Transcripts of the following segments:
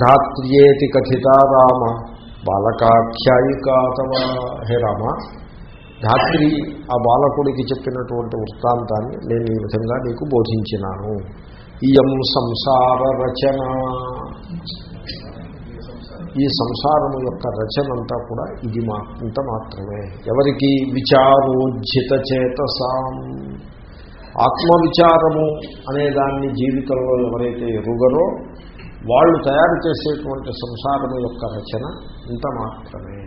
ధాత్ర్యేతి కథితా రామ. బాలకాఖ్యాయికాతవ హే రామ ధాత్రి ఆ బాలకుడికి చెప్పినటువంటి వృత్తాంతాన్ని నేను ఈ విధంగా నీకు బోధించినాను. ఇయం సంసార రచన. ఈ సంసారం యొక్క రచన అంతా కూడా ఇది మా ఇంత మాత్రమే. ఎవరికి? విచారోజ్జిత చేతసాం. ఆత్మవిచారము అనే దాన్ని జీవితంలో ఎవరైతే ఎరుగరో వాళ్ళు తయారు చేసేటువంటి సంసారం యొక్క రచన ఇంత మాత్రమే.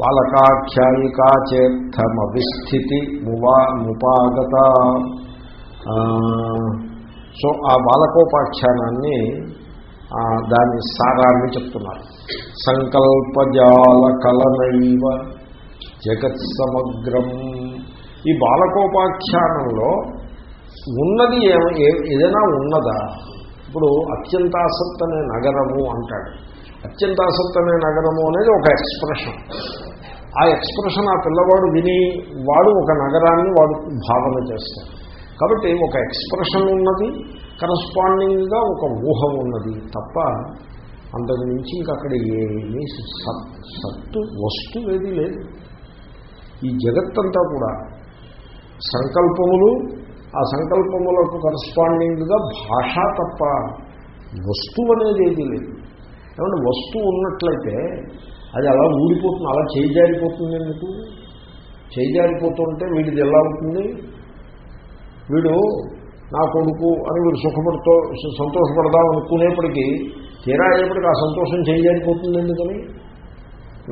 బాలకాఖ్యాయికా చేర్థమవిస్థితి మువా ముపాగత. సో ఆ బాలకోపాఖ్యానాన్ని దాని సారాన్ని చెప్తున్నారు. సంకల్పజాల కలనైవ జగత్ సమగ్రం ఈ బాలకోపాఖ్యానంలో ఉన్నది ఏదైనా ఉన్నదా? ఇప్పుడు అత్యంతాసక్తి అనే నగరము అంటాడు. అత్యంతాసక్తి అనే నగరము అనేది ఒక ఎక్స్ప్రెషన్. ఆ ఎక్స్ప్రెషన్ ఆ పిల్లవాడు విని వాడు ఒక నగరాన్ని వాడు భావన చేస్తాడు. కాబట్టి ఒక ఎక్స్ప్రెషన్ ఉన్నది కరస్పాండింగ్గా ఒక ఊహ ఉన్నది తప్ప అంతకు మించి ఇంకక్కడ ఏమీ సత్తు వస్తువు ఏది లేదు. ఈ జగత్తంతా కూడా సంకల్పములు ఆ సంకల్పములకు కరస్పాండింగ్గా భాష తప్ప వస్తువు అనేది ఏది లేదు. ఏమంటే వస్తువు ఉన్నట్లయితే అది అలా ఊడిపోతుంది అలా చేయజారిపోతుంది ఎందుకు? చేయిజారిపోతుంటే వీడిది ఎలా అవుతుంది వీడు నా కొడుకు అని వీడు సుఖపడుతూ సంతోషపడదాం అనుకునేప్పటికీ తీరా అయ్యేప్పటికీ ఆ సంతోషం చేయజారిపోతుంది ఎందుకని?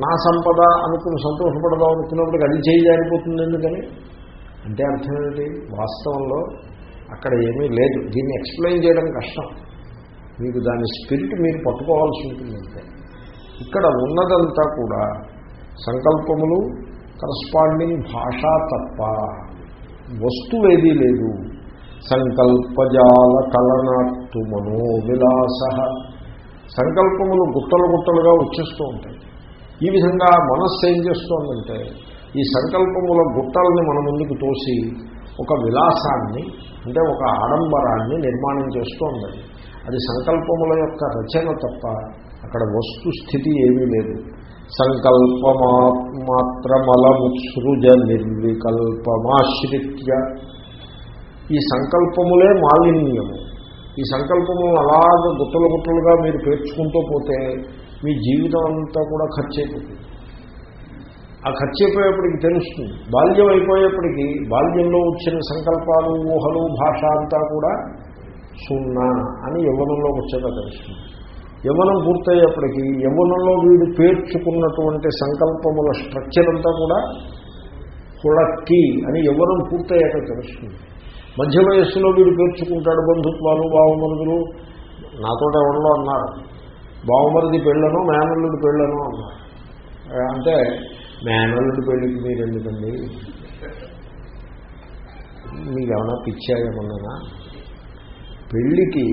నా సంపద అనుకుని సంతోషపడదాం అనుకున్నప్పటికీ అది చేయజారిపోతుంది ఎందుకని? అంటే అర్థం ఏంటి? వాస్తవంలో అక్కడ ఏమీ లేదు. దీన్ని ఎక్స్ప్లెయిన్ చేయడం కష్టం. మీకు దాని స్పిరిట్ మీరు పట్టుకోవాల్సి ఉంటుందంటే ఇక్కడ ఉన్నదంతా కూడా సంకల్పములు కరస్పాండింగ్ భాష తప్ప వస్తువేదీ లేదు. సంకల్పజాల కలనాత్తు మనోవిలాస. సంకల్పములు గుట్టలు గుట్టలుగా వచ్చేస్తూ ఉంటాయి. ఈ విధంగా మనస్సు ఏం చేస్తోందంటే ఈ సంకల్పముల గుట్టల్ని మన ముందుకు తోసి ఒక విలాసాన్ని అంటే ఒక ఆడంబరాన్ని నిర్మాణం చేస్తూ అది సంకల్పముల యొక్క రచన తప్ప అక్కడ వస్తుస్థితి ఏమీ లేదు. సంకల్పమాత్రమలముత్సృజ నిర్వికల్పమాశ్రిత్య. ఈ సంకల్పములే మాలిన్యము. ఈ సంకల్పములు అలాగ గుట్టలు గుట్టలుగా మీరు పేర్చుకుంటూ పోతే మీ జీవితం అంతా కూడా ఖర్చు అయిపోతుంది ఆ ఖర్చు అయిపోయేప్పటికి తెలుస్తుంది. బాల్యం అయిపోయేప్పటికీ బాల్యంలో వచ్చిన సంకల్పాలు ఊహలు భాష అంతా కూడా సున్నా అని యవ్వనంలో వచ్చేదా తెలుస్తుంది. యవ్వనం పూర్తయ్యేప్పటికీ యవ్వనంలో వీడు పేర్చుకున్నటువంటి సంకల్పముల స్ట్రక్చర్ అంతా కూడా కుళక్కి అని యవ్వనం పూర్తయ్యాక తెలుస్తుంది. మధ్య వయస్సులో వీడు పేర్చుకుంటాడు బంధుత్వాలు బావమరుదులు. నాతో ఎవరిలో అన్నారు? బావమరిది పెళ్ళను మేనల్లుడి పెళ్ళను అన్నారు. అంటే మేనల్లుడి పెళ్ళికి మీరు ఎందుకండి మీకు ఏమైనా పిచ్చాయేమన్నా పెళ్ళికి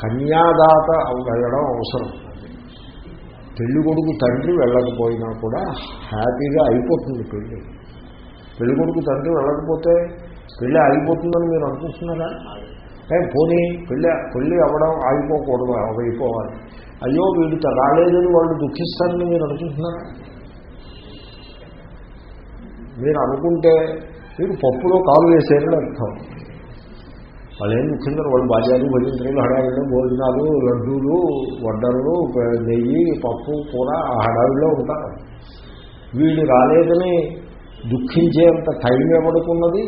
కన్యాదాత వెళ్ళడం అవసరం. పెళ్ళి కొడుకు తండ్రి వెళ్ళకపోయినా కూడా హ్యాపీగా అయిపోతుంది పెళ్ళి. పెళ్ళి కొడుకు తండ్రి వెళ్ళకపోతే పెళ్ళి ఆగిపోతుందని మీరు అనుకుంటున్నారా? పోనీ పెళ్ళి పెళ్ళి అవ్వడం ఆగిపోకూడదు అయిపోవాలి అయ్యో వీడితో రాలేదని వాళ్ళు దుఃఖిస్తారని మీరు అనుకుంటున్నారా? మీరు అనుకుంటే మీరు పప్పులో కాలు వేసేయాలని అర్థం. వాళ్ళు ఏం ముఖ్యంగా వాళ్ళు బాజాలు భజంత్రులు హడావిడిలో భోజనాలు లడ్డూలు వడ్డరులు నెయ్యి పప్పు కూర ఆ హడావిడిలో ఉంటారు. వీళ్ళు రాలేదని దుఃఖించేంత టైం ఎవడుకున్నది?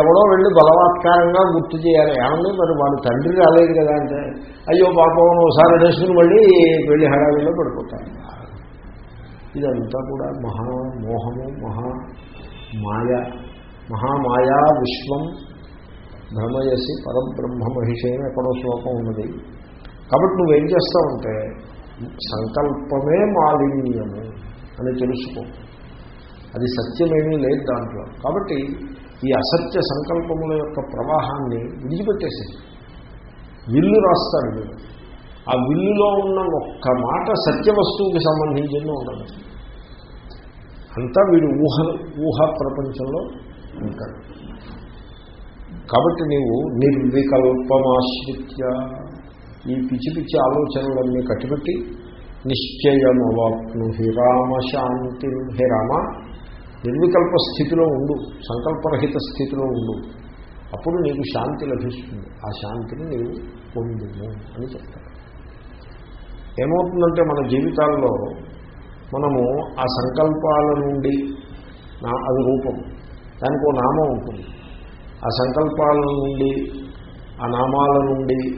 ఎవడో వెళ్ళి బలవత్కారంగా గుర్తు చేయాలి. ఏమండి మరి వాడు తండ్రి రాలేదు కదా అంటే అయ్యో పాపం ఒకసారి వేసుకుని మళ్ళీ వెళ్ళి హడావిలో పడిపోతారు. ఇదంతా కూడా మహా మోహము మహా మాయ. మహామాయా విశ్వం భ్రమయసి పరబ్రహ్మ మహిషి అని ఎక్కడో శ్లోకం ఉన్నది. కాబట్టి నువ్వేం చేస్తావంటే సంకల్పమే మాలిన్యము అని తెలుసుకో. అది సత్యమేమీ లేదు దాంట్లో. కాబట్టి ఈ అసత్య సంకల్పముల యొక్క ప్రవాహాన్ని విడిచిపెట్టేసింది విల్లు రాస్తాడు ఆ విల్లులో ఉన్న ఒక్క మాట సత్యవస్తువుకి సంబంధించింది ఉండదు. అంతా వీడు ఊహ ఊహ ప్రపంచంలో ఉంటాడు కాబట్టి నీవు నిర్వికల్పమాశ్రిత్య ఈ పిచ్చి పిచ్చి ఆలోచనలన్నీ కట్టిపెట్టి నిశ్చయమవాప్ను హి రామ శాంతి హే రామ నిర్వికల్ప స్థితిలో ఉండు సంకల్పరహిత స్థితిలో ఉండు. అప్పుడు నీకు శాంతి లభిస్తుంది. ఆ శాంతిని నీవు పొందుము అని చెప్తాను ఏమవుతుందంటే మన జీవితాల్లో మనము ఆ సంకల్పాల నుండి నా అది రూపం. దానికి ఓ నామం ఉంటుంది. ఆ సంకల్పాల నుండి ఆ నామాల నుండి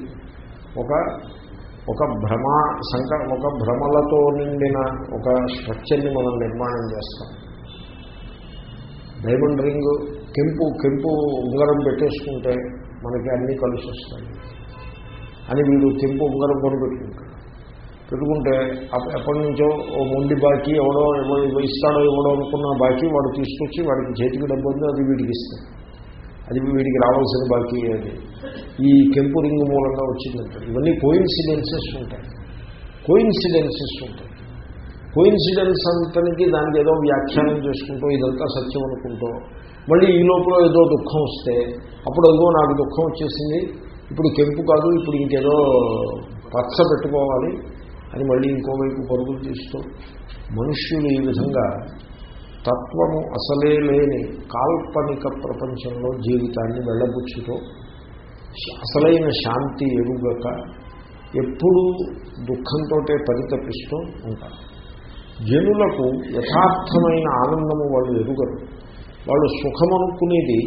ఒక ఒక భ్రమ సంక ఒక భ్రమలతో నిండిన ఒక స్ట్రక్చర్ని మనం నిర్మాణం చేస్తాం. డైమండ్ రింగ్ కెంపు కెంపు ఉంగరం పెట్టేసుకుంటే మనకి అన్నీ కలిసి వస్తాయి. అని వీడు కెంపు ఉంగరం కొని పెట్టుకుంటే అప్ప- ఎప్పటి నుంచో ఓ మొండి బాకీ ఎవడో ఇస్తాడో ఎవడో అనుకున్న బాకీ వాడు తీసుకొచ్చి వాడికి చేతికి డబ్బు ఉంది అది వీడికి ఇస్తాడు. అది వీడికి రావాల్సిన బాకీ అది. ఈ కెంపు రింగ్ మూలంగా వచ్చిందంటారు ఇవన్నీ కోయిన్సిడెన్సెస్ ఉంటాయి. కోయిన్సిడెన్సెస్ ఉంటాయి. కోయిన్సిడెన్స్ అంతనికి దానికి ఏదో వ్యాఖ్యానం చేసుకుంటూ ఇదంతా సత్యం అనుకుంటూ మళ్ళీ ఈ లోపల ఏదో దుఃఖం వస్తే అప్పుడు అదిగో నాకు దుఃఖం వచ్చేసింది. ఇప్పుడు కెంపు కాదు ఇప్పుడు ఇంకేదో పచ్చ పెట్టుకోవాలి. అని మళ్ళీ ఇంకోవైపు పరుగులు తీస్తూ మనుష్యులు ఈ విధంగా తత్వము అసలే లేని కాల్పనిక ప్రపంచంలో జీవితాన్ని వెళ్ళబుచ్చుతో అసలైన శాంతి ఎరుగక ఎప్పుడూ దుఃఖంతో పరితపిస్తూ ఉంటారు. జనులకు యథార్థమైన ఆనందము వాళ్ళు ఎరుగరు. వాళ్ళు సుఖమనుకునేది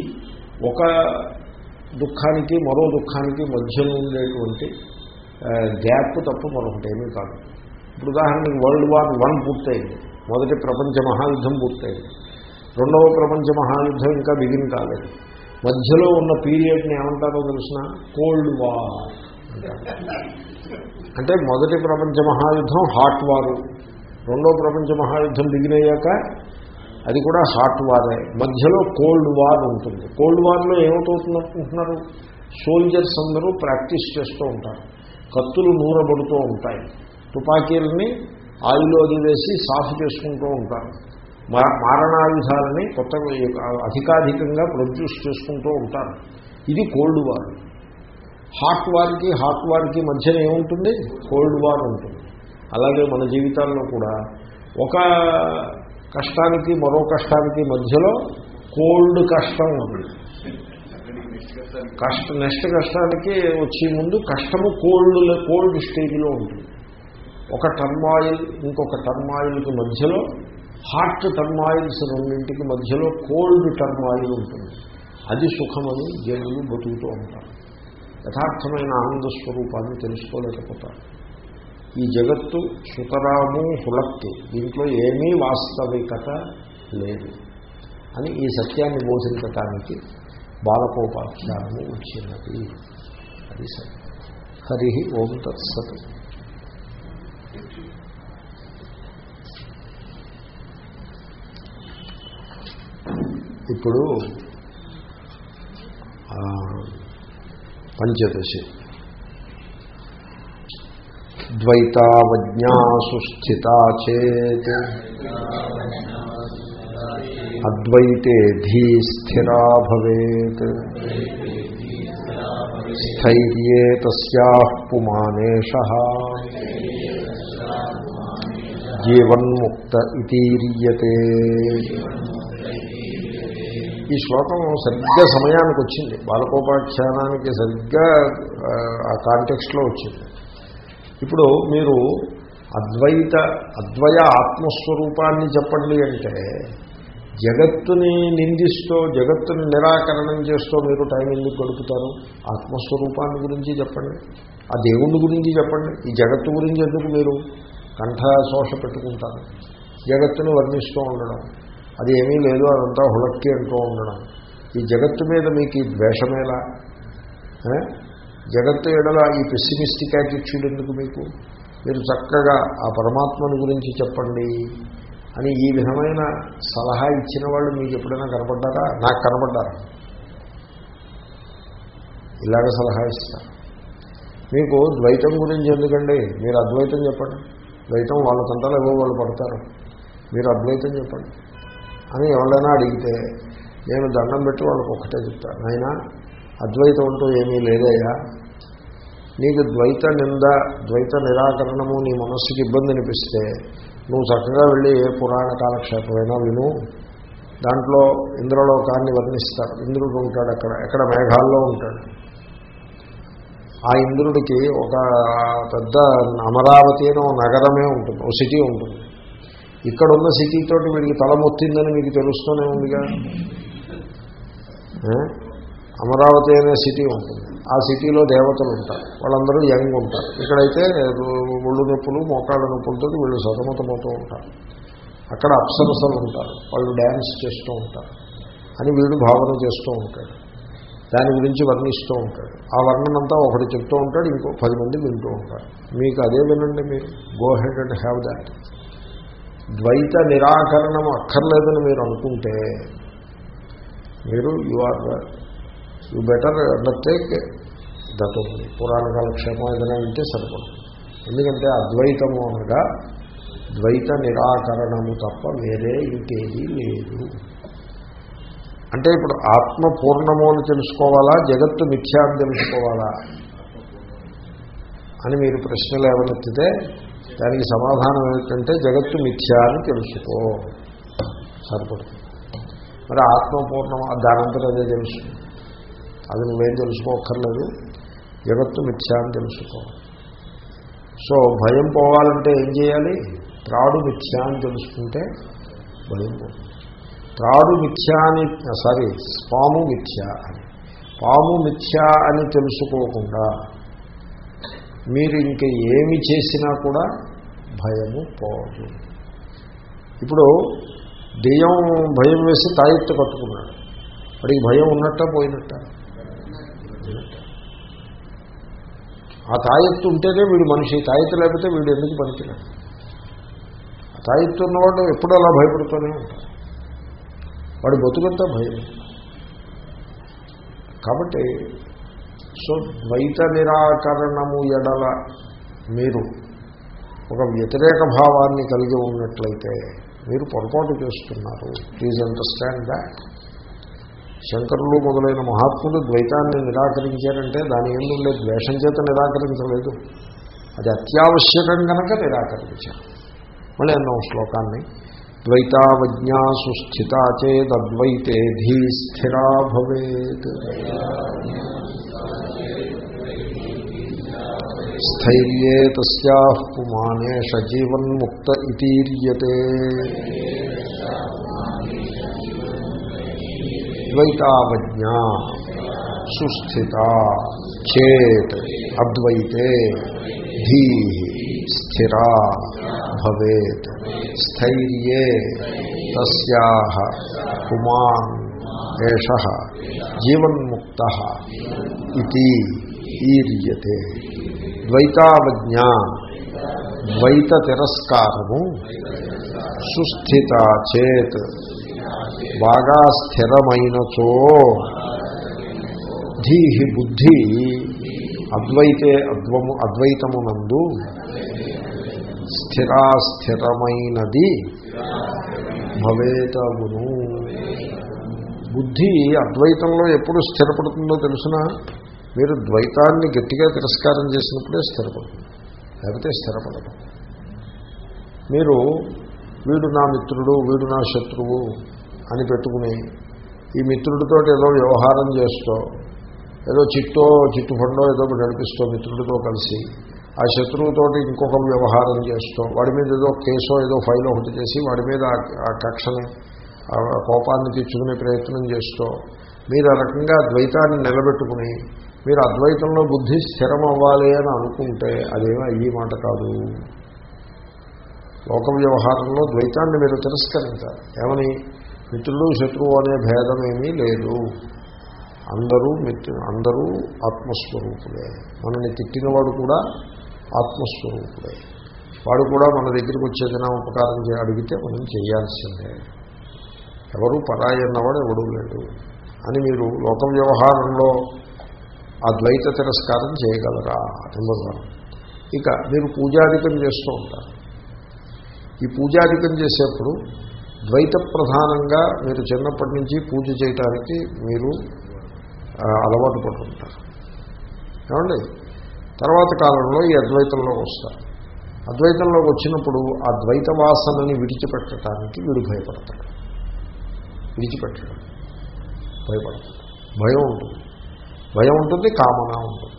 ఒక దుఃఖానికి మరో దుఃఖానికి మధ్యలో ఉండేటువంటి గ్యాప్ తప్ప మరొకటి ఏమీ కాదు. ఇప్పుడు ఉదాహరణకి వరల్డ్ వార్ వన్ పూర్తయింది. మొదటి ప్రపంచ మహాయుద్ధం పూర్తయింది. రెండవ ప్రపంచ మహాయుద్ధం ఇంకా బిగిన్ కాలేదు. మధ్యలో ఉన్న పీరియడ్ని ఏమంటారో తెలిసిన? కోల్డ్ వార్ అంటే మొదటి ప్రపంచ మహాయుద్ధం హాట్ వారు. రెండో ప్రపంచ మహాయుద్ధం బిగిన్ అయ్యాక అది కూడా హాట్ వారే. మధ్యలో కోల్డ్ వార్ ఉంటుంది. కోల్డ్ వార్లో ఏమవుతుంది అనుకుంటున్నారు సోల్జర్స్ అందరూ ప్రాక్టీస్ చేస్తూ ఉంటారు. కత్తులు నూరబడుతూ ఉంటాయి. తుపాకీలని ఆయిల్ అది వేసి సాఫ్ చేసుకుంటూ ఉంటారు. మా- మారణాయుధాలని కొత్త అధికాధికంగా ప్రొడ్యూస్ చేసుకుంటూ ఉంటారు. ఇది కోల్డ్ వార్. హాట్ వార్కి హాట్ వార్కి మధ్యన ఏముంటుంది? కోల్డ్ వార్ ఉంటుంది. అలాగే మన జీవితాల్లో కూడా ఒక కష్టానికి మరో కష్టానికి మధ్యలో కోల్డ్ కష్టం ఉంటుంది. కష్ట నెక్స్ట్ కష్టానికి వచ్చే ముందు కష్టము కోల్డ్ కోల్డ్ స్టేజ్లో ఉంటుంది. ఒక టర్మాయిల్ ఇంకొక టర్మాయిల్కి మధ్యలో హాట్ టర్మాయిల్స్ రెండింటికి మధ్యలో కోల్డ్ టర్మాయిల్ ఉంటుంది. అది సుఖమని జనులు బతుకుతూ ఉంటారు. యథార్థమైన ఆనంద స్వరూపాన్ని తెలుసుకోలేకపోతారు. ఈ జగత్తు సుతరాము హులక్తి దీంట్లో ఏమీ వాస్తవికత లేదు అని ఈ సత్యాన్ని బోధించటానికి బాలకోపాఖ్యానము వచ్చినది. అది సరే. హరి ఓం తత్సత్. ఇప్పుడు ఆ, పంచదశి. ద్వైతావజ్ఞాసు స్థితా చేత్. అద్వైతే ధీ స్థిరా భవేత్. స్థైర్యే తస్యా పుమానేష. జీవన్ముక్త ఇతీర్యతే ఈ శ్లోకం సరిగ్గా సమయానికి వచ్చింది. బాలకోపాఖ్యానానికి సరిగ్గా ఆ, ఆ కాంటెక్స్ట్లో వచ్చింది. ఇప్పుడు మీరు అద్వైత అద్వయ ఆత్మస్వరూపాన్ని చెప్పండి అంటే జగత్తుని నిందిస్తూ జగత్తుని నిరాకరణం చేస్తూ మీరు టైం ఎందుకు గడుపుతారు? ఆత్మస్వరూపాన్ని గురించి చెప్పండి. ఆ దేవుని గురించి చెప్పండి. ఈ జగత్తు గురించి ఎందుకు మీరు కంఠశోష పెట్టుకుంటారు? జగత్తుని వర్ణిస్తూ ఉండడం అది ఏమీ లేదు అదంతా హుళక్కి అంటూ ఉండడం. ఈ జగత్తు మీద మీకు ఈ ద్వేషమేలా జగత్తు ఎడల ఈ పెస్సిమిస్టిక్ యాటిట్యూడ్ ఎందుకు మీకు? మీరు చక్కగా ఆ పరమాత్మని గురించి చెప్పండి. అని ఈ విధమైన సలహా ఇచ్చిన వాళ్ళు మీకు ఎప్పుడైనా కనపడ్డారా? నాకు కనపడ్డారా. ఇలాగ సలహా ఇస్తారు మీకు ద్వైతం గురించి ఎందుకండి? మీరు అద్వైతం చెప్పండి. ద్వైతం వాళ్ళ కంటాలు ఏవో వాళ్ళు పడతారు. మీరు అద్వైతం చెప్పండి. అని ఎవరైనా అడిగితే నేను దండం పెట్టి వాళ్ళకి ఒక్కటే చెప్తాను అయినా అద్వైతం అంటూ ఏమీ లేదయ్యా. నీకు ద్వైత నింద ద్వైత నిరాకరణము నీ మనస్సుకి ఇబ్బంది అనిపిస్తే నువ్వు చక్కగా వెళ్ళి ఏ పురాణ కాలక్షేపమైనా విను. దాంట్లో ఇంద్రలోకాన్ని వర్ణిస్తారు. ఇంద్రుడు ఉంటాడు అక్కడ. ఎక్కడ? మేఘాల్లో ఉంటాడు. ఆ ఇంద్రుడికి ఒక పెద్ద అమరావతి అనే నగరమే ఉంటుంది. ఓ సిటీ ఉంటుంది. ఇక్కడ ఉన్న సిటీతోటి వీడికి తలమొత్తిందని మీకు తెలుస్తూనే ఉందిగా. అమరావతి అనే సిటీ ఉంటుంది ఆ సిటీలో దేవతలు ఉంటారు. వాళ్ళందరూ యంగ్ ఉంటారు. ఇక్కడైతే ఒళ్ళు నొప్పులు మోకాళ్ళ నొప్పులతో వీళ్ళు సతమతమవుతూ ఉంటారు. అక్కడ అప్సరసలు ఉంటారు. వాళ్ళు డ్యాన్స్ చేస్తూ ఉంటారు. అని వీడు భావన చేస్తూ ఉంటాడు. దాని గురించి వర్ణిస్తూ ఉంటాడు. ఆ వర్ణనంతా ఒకటి చెప్తూ ఉంటాడు ఇంకో పది మంది వింటూ ఉంటారు. మీకు అదే వినండి మీరు. Go ahead and have that ద్వైత నిరాకరణం అక్కర్లేదని మీరు అనుకుంటే మీరు you are you better undertake that ఉంది పురాణ కాలక్షేమం ఏదైనా ఉంటే సరిపడుతుంది ఎందుకంటే అద్వైతము అనగా ద్వైత నిరాకరణము తప్ప వేరే ఇంకేది లేదు. అంటే ఇప్పుడు ఆత్మ పూర్ణము అని తెలుసుకోవాలా? జగత్తు మిథ్యా అని తెలుసుకోవాలా? అని మీరు ప్రశ్నలు ఏమనెత్తితే దానికి సమాధానం ఏమిటంటే జగత్తు మిథ్యా అని తెలుసుకో. సరిపడుతుంది మరి ఆత్మ పూర్ణం దానంతట అదే తెలుసు అది నువ్వేం తెలుసుకోక్కర్లేదు. జగత్తు మిథ్యా అని తెలుసుకో. సో భయం పోవాలంటే ఏం చేయాలి? త్రాడు మిథ్యా అని తెలుసుకుంటే భయం పోతుంది త్రాడు మిథ్యా అని సారీ పాము మిథ్యా అని. పాము మిథ్యా అని తెలుసుకోకుండా మీరు ఇంక ఏమి చేసినా కూడా భయము పోదు. ఇప్పుడు దెయ్యం భయం వేసి తాయెత్తు కట్టుకున్నాడు. వాడికి భయం ఉన్నట్ట పోయినట్ట? ఆ తాయెత్తు ఉంటేనే వీడు మనిషి తాయెత్తు లేకపోతే వీడు ఎందుకు పనికిరాడు? ఆ తాయెత్తు ఉన్నవాడు ఎప్పుడూ అలా భయపడుతూనే ఉంటాడు. వాడు బతుకంతా భయం. కాబట్టి సో ద్వైత నిరాకరణము ఎడల మీరు ఒక వ్యతిరేక భావాన్ని కలిగి ఉన్నట్లయితే మీరు పొరపాటు చేస్తున్నారు. ప్లీజ్ అండర్స్టాండ్ దాట్ శంకరులు మొదలైన మహాత్ములు ద్వైతాన్ని నిరాకరించారంటే దాని ఏమి ఉండే ద్వేషం చేత నిరాకరించలేదు. అది అత్యావశ్యకం కనుక నిరాకరించారు. మళ్ళీ అన్న శ్లోకాన్ని. ద్వైతావజ్ఞా సుస్థితా చేదద్వైతే ధీ స్థిరా భవేత్. స్థైర్యే తస్యా పుమానేష జీవన్ముక్త ఇతీర్యతే. ద్వైతావజ్ఞా సుస్థిత చేత్ అద్వైతే ధీ స్థిరా భవేత్ స్థైర్యే తస్యా పుమాన్ ఏష జీవన్ముక్త ఇది ఈర్యతే ద్వైతావజ్ఞ ద్వైత తిరస్కారము సుస్థిత చేత్ బాగా స్థిరమైనచో ధీహి బుద్ధి అద్వైతే అద్వము అద్వైతమునందు స్థిరాస్థిరమైనది భవేతమును. బుద్ధి అద్వైతంలో ఎప్పుడు స్థిరపడుతుందో తెలుసిన? మీరు ద్వైతాన్ని గట్టిగా తిరస్కారం చేసినప్పుడే స్థిరపడుతుంది. లేకపోతే స్థిరపడదు. మీరు వీడు నా మిత్రుడు వీడు నా శత్రువు అని పెట్టుకుని ఈ మిత్రుడితో ఏదో వ్యవహారం చేస్తూ ఏదో చిట్టో చిట్టుఫండో ఏదో నడిపిస్తూ మిత్రుడితో కలిసి ఆ శత్రువుతోటి ఇంకొక వ్యవహారం చేస్తూ వాడి మీద ఏదో కేసో ఏదో ఫైల్ ఒకటి చేసి వాడి మీద ఆ కక్షని కోపాన్ని తెచ్చుకునే ప్రయత్నం చేస్తూ మీరు ఆ రకంగా ద్వైతాన్ని నిలబెట్టుకుని మీరు అద్వైతంలో బుద్ధి స్థిరం అవ్వాలి అని అనుకుంటే అదేమో అయ్యి మాట కాదు. లోక వ్యవహారంలో ద్వైతాన్ని మీరు తిరస్కరించాలి. ఏమని? మిత్రుడు శత్రువు అనే భేదమేమీ లేదు. అందరూ మిత్రు అందరూ ఆత్మస్వరూపులే. తిట్టిన తిట్టినవాడు కూడా ఆత్మస్వరూపుడే వాడు కూడా మన దగ్గరికి వచ్చేదైనా ఉపకారం చే అడిగితే మనం చేయాల్సిందే. ఎవరు పరాయి అన్నవాడు ఎవడూ లేడు. అని మీరు లోక వ్యవహారంలో ఆ ద్వైత తిరస్కారం చేయగలరా? నెంబర్ వన్ ఇక మీరు పూజాధికం చేస్తూ ఉంటారు. ఈ పూజాధికం చేసేప్పుడు ద్వైత ప్రధానంగా మీరు చిన్నప్పటి నుంచి పూజ చేయటానికి మీరు అలవాటు పడుతుంటారు. ఏమండి? తర్వాత కాలంలో ఈ అద్వైతంలోకి వస్తారు. అద్వైతంలోకి వచ్చినప్పుడు ఆ ద్వైత వాసనని విడిచిపెట్టడానికి వీడు భయపడతాడు. విడిచిపెట్టడం. భయపడతాడు. భయం ఉంటుంది. భయం ఉంటుంది కామన ఉంటుంది.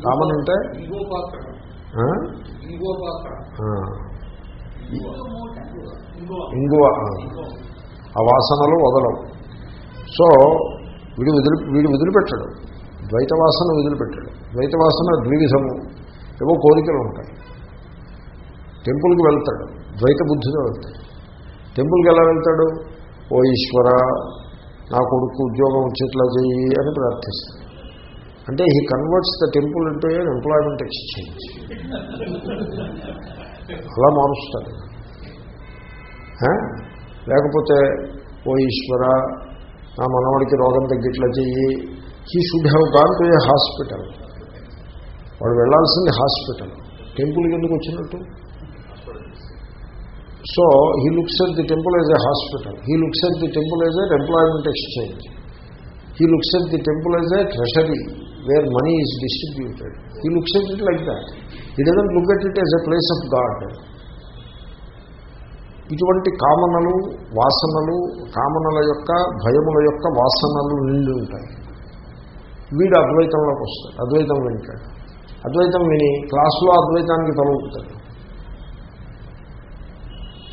కామన్ అంటే? ఇంగువ. ఆ. వాసనలు వదలవు. సో వీడు వదిలి వీడు వదిలిపెట్టడు. ద్వైత వాసన వదిలిపెట్టాడు. ద్వైత వాసన ద్వివిధము. ఏవో కోరికలు ఉంటాయి. టెంపుల్కి వెళ్తాడు. ద్వైత బుద్ధితో వెళ్తాడు. టెంపుల్కి ఎలా వెళ్తాడు? ఓ ఈశ్వర నా కొడుకు ఉద్యోగం వచ్చేట్లా చెయ్యి అని ప్రార్థిస్తాడు. అంటే హీ కన్వర్ట్స్ ద టెంపుల్ అంటే ఎంప్లాయ్మెంట్ ఎక్స్చేంజ్ అలా మారుస్తాడు ఆ? లేకపోతే ఓ ఈశ్వర నా మనవాడికి రోగం తగ్గిట్లా చెయ్యి he should have gone to a hospital వాడు వెళ్ళాల్సింది హాస్పిటల్ టెంపుల్కి ఎందుకు వచ్చినట్టు so he looks at the temple as a hospital he looks at the temple as a employment exchange he looks at the temple as a treasury where money is distributed he looks at it like that he doesn't look at it as a place of God ఇటువంటి కామనలు వాసనలు కామనల యొక్క భయముల యొక్క వాసనలు నిండి ఉంటాయి. వీడు అద్వైతంలోకి వస్తాడు. అద్వైతం వింటాడు అద్వైతం విని క్లాసులో అద్వైతానికి తలవుతాడు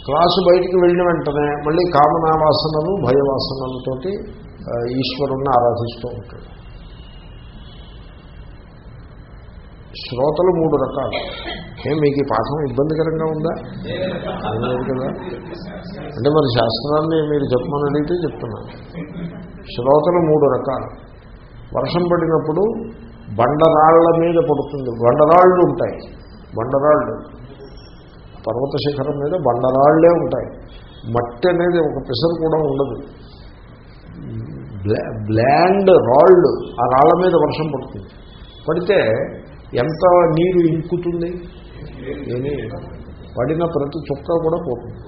క్లాసు బయటికి వెళ్ళిన వెంటనే మళ్ళీ కామనావాసనలు భయవాసనలతోటి ఈశ్వరుణ్ణి ఆరాధిస్తూ ఉంటాడు. శ్రోతలు మూడు రకాలు. ఏం మీకు ఈ పాఠం ఇబ్బందికరంగా ఉందా? లేదు కదా. అంటే మరి శాస్త్రాన్ని మీరు చెప్పమని అడిగితే చెప్తున్నాను శ్రోతలు మూడు రకాలు. వర్షం పడినప్పుడు బండరాళ్ళ మీద పడుతుంది. బండరాళ్ళు ఉంటాయి. బండరాళ్ళు పర్వత శిఖరం మీద బండరాళ్ళే ఉంటాయి. మట్టి అనేది ఒక పిసరు కూడా ఉండదు. బ్లా బ్లాండ్ రాళ్ళు ఆ రాళ్ళ మీద వర్షం పడుతుంది. పడితే ఎంత నీరు ఇంకుతుంది? ఏమీ పడిన ప్రతి చుక్క కూడా పోతుంది.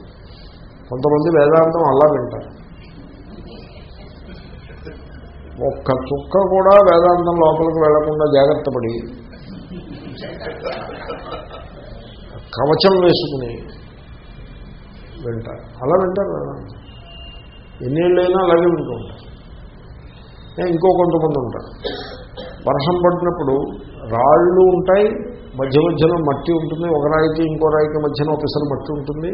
కొంతమంది వేదాంతం అలా వింటారు. ఒక్క చుక్క కూడా వేదాంతం లోపలికి వెళ్ళకుండా జాగ్రత్త పడి కవచం వేసుకుని వింటారు. అలా వింటారు వేదాంతం. ఎన్నేళ్ళైనా అలాగే వింటూ ఉంటారు. ఇంకో కొంతమంది ఉంటారు. వర్షం పడినప్పుడు రాళ్ళు ఉంటాయి మధ్య మధ్యలో మట్టి ఉంటుంది ఒక రాయికి ఇంకో రాయికి మధ్యన ఒకసారి మట్టి ఉంటుంది